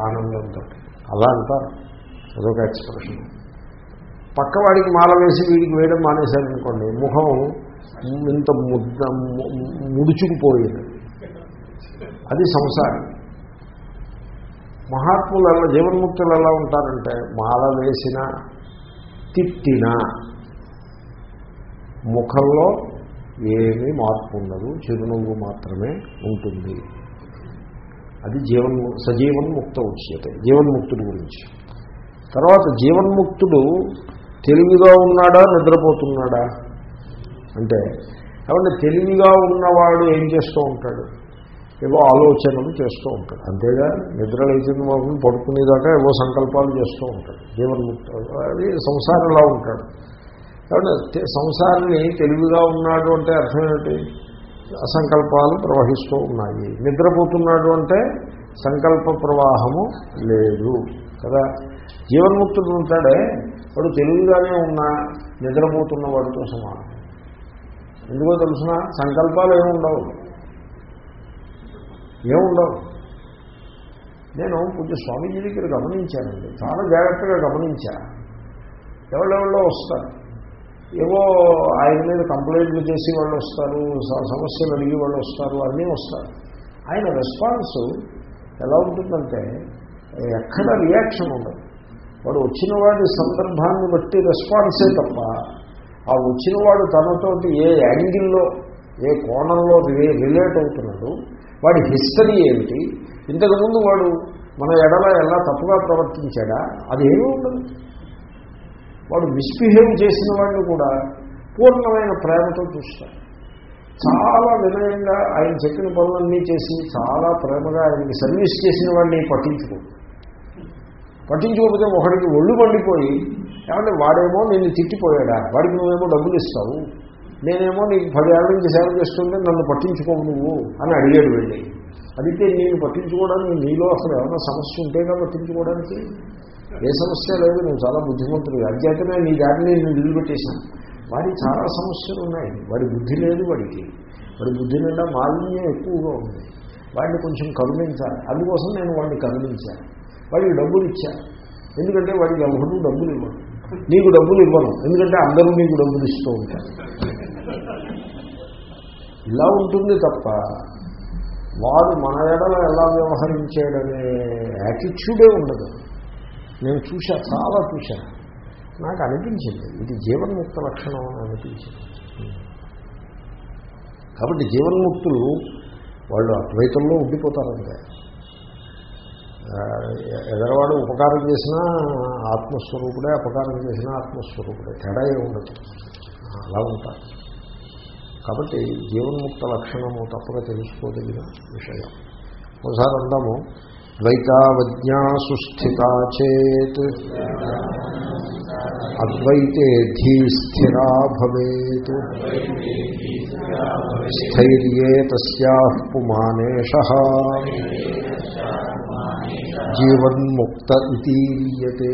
ఆనందంతో. అలా అంటారు. అదొక ఎక్స్ప్రెషన్. పక్కవాడికి మాల వేసి వీడికి వేయడం మానేశారనుకోండి ముఖం ఇంత ముద్ద ముడుచుకుపోయింది. అది సంసారం. మహాత్ములు ఎలా జీవన్ముక్తులు ఎలా ఉంటారంటే మాల వేసిన తిట్టిన ముఖంలో ఏమీ మార్పు ఉండదు చిరునవ్వు మాత్రమే ఉంటుంది. అది జీవన్ సజీవన్ముక్త ఉచ్యతే జీవన్ముక్తుడి గురించి. తర్వాత జీవన్ముక్తుడు తెలివిగా ఉన్నాడా నిద్రపోతున్నాడా? అంటే కాబట్టి తెలివిగా ఉన్నవాడు ఏం చేస్తూ ఉంటాడు? ఏవో ఆలోచనలు చేస్తూ ఉంటాడు అంతేగా నిద్ర లేచిన వాళ్ళు పడుకునేదాకా ఏవో సంకల్పాలు చేస్తూ ఉంటాడు జీవన్ముక్త అది సంసారంలా ఉంటాడు కాబట్టి సంసారాన్ని తెలివిగా ఉన్నాడు అంటే అర్థం ఏమిటి? సంకల్పాలు ప్రవహిస్తూ ఉన్నాయి. నిద్రపోతున్నాడు అంటే సంకల్ప ప్రవాహము లేదు. కదా? జీవన్ముక్తుడు ఉంటాడే వాడు తెలివిగానే ఉన్నా నిద్రపోతున్న వాడితో సమానం. ఎందుకో తెలుసిన? సంకల్పాలు ఏముండవు ఏముండవు నేను కొంచెం స్వామీజీ దగ్గర గమనించానండి. చాలా జాగ్రత్తగా గమనించా. ఎవరెవరో వస్తారు? ఏవో ఆయన మీద కంప్లైంట్లు చేసి వాళ్ళు వస్తారు సమస్యలు అడిగి వాళ్ళు వస్తారు అన్నీ వస్తారు. ఆయన రెస్పాన్స్ ఎలా ఉంటుందంటే ఎక్కడ రియాక్షన్ ఉండదు. వాడు వచ్చిన వాడి సందర్భాన్ని బట్టి రెస్పాన్సే తప్ప ఆ వచ్చిన వాడు తనతోటి ఏ యాంగిల్లో ఏ కోణంలో రిలేట్ అవుతున్నాడు వాడి హిస్టరీ ఏమిటి? ఇంతకుముందు వాడు మన ఎడల ఎలా తప్పుగా ప్రవర్తించాడా? అదేమీ ఉండదు. వాడు మిస్బిహేవ్ చేసిన వాడిని కూడా పూర్ణమైన ప్రేమతో చూస్తాడు. చాలా వినయంగా ఆయన చెప్పిన పనులన్నీ చేసి చాలా ప్రేమగా ఆయనకి సర్వీస్ చేసిన వాడిని పట్టించుకో. పట్టించుకోకపోతే ఒకడికి ఒళ్ళు పండిపోయి ఏమంటే వాడేమో నిన్ను తిట్టిపోయాడా? వాడికి నువ్వేమో డబ్బులు ఇస్తావు. నేనేమో నీకు పదేళ్ళ నుంచి సేవ చేస్తుంటే నన్ను పట్టించుకోవు నువ్వు అని అడిగాడు వెళ్ళి. అడిగితే నేను పట్టించుకోవడానికి నీలో అసలు ఏమైనా సమస్య ఉంటేగా పట్టించుకోవడానికి? ఏ సమస్య లేదు నువ్వు చాలా బుద్ధిమంతుడు అంచేతనే నీ దాన్ని నేను నిలబెట్టేశాను. వాడికి చాలా సమస్యలు ఉన్నాయి. వాడి బుద్ధి లేదు వాడికి. వాడి బుద్ధి నిండా మాలిన్యం ఎక్కువగా ఉంది. వాడిని కొంచెం కరుణించాలి. అందుకోసం నేను వాడిని కరుణించాను. వాడికి డబ్బులు ఇచ్చాను. ఎందుకంటే వాడికి ఎవరు డబ్బులు ఇవ్వను. నీకు డబ్బులు ఇవ్వను. ఎందుకంటే అందరూ నీకు డబ్బులు ఇస్తూ ఉంటారు. ఇలా ఉంటుంది తప్ప వాడు మన ఎడల ఎలా వ్యవహరించాడనే యాటిట్యూడే ఉండదు. నేను చూశా చాలా చూశా. నాకు అనిపించింది ఇది జీవన్ముక్త లక్షణం అని అనిపించింది. కాబట్టి జీవన్ముక్తులు వాళ్ళు అద్వైతంలో ఉండిపోతారంటే ఎదరవాడు ఉపకారం చేసినా ఆత్మస్వరూపుడే అపకారం చేసినా ఆత్మస్వరూపుడే తేడా ఉండదు అలా ఉంటారు. కాబట్టి జీవన్ముక్త లక్షణము తప్పక తెలుసుకోదగిన విషయం. ఒకసారి అందాము ద్వైతావజ్ఞా సుస్థిత చేత్ అద్వైతే ధీ స్థిరా భవేత్. స్థైర్యే తస్యా పుమానేష. జీవన్ముక్త ఇతీయతే